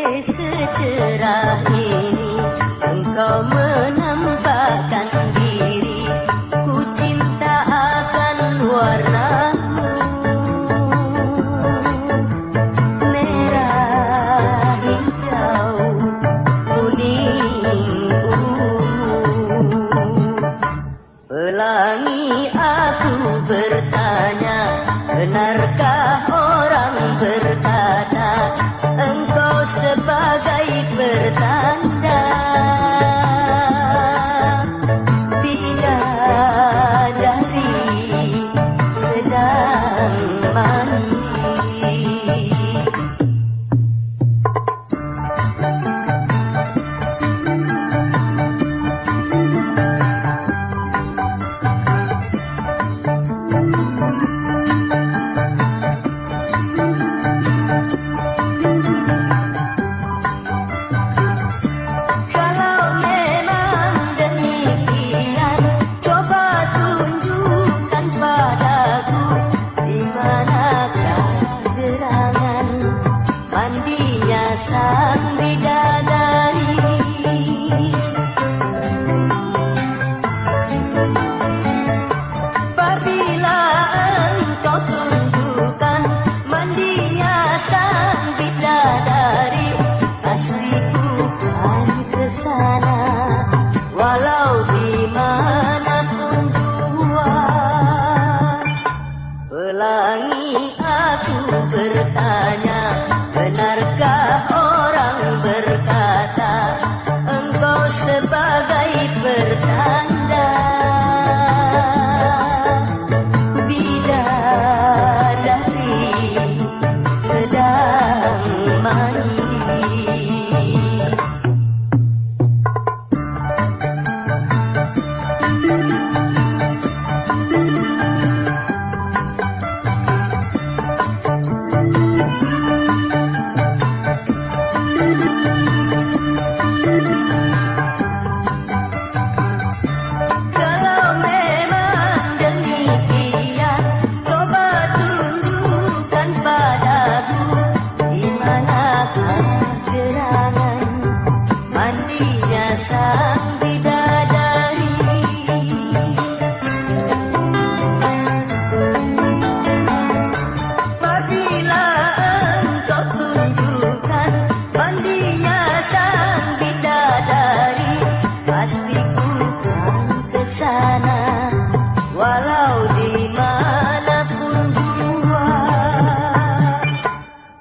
sesegera ini engkau menampakkan diri ku cinta akan warnamu. Merah hijau kuning ungu pelangi aku bertanya benarkah orang berkata bagai pertama katanya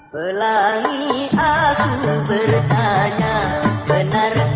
Pelangi aku bertanya, benar